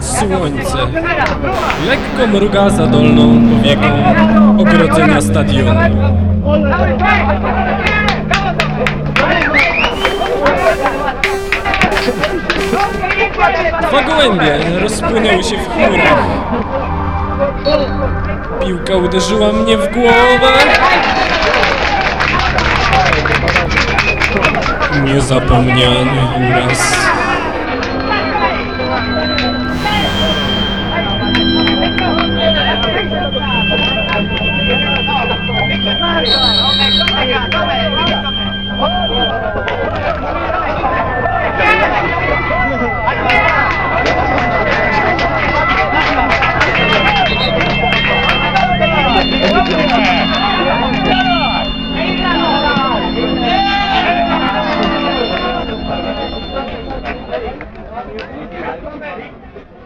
Słońce lekko mruga za dolną powieką ogrodzenia stadionu. Dwa gołębie rozpłynęły się w chmurach. Piłka uderzyła mnie w głowę. Niezapomniany uraz. Je vais.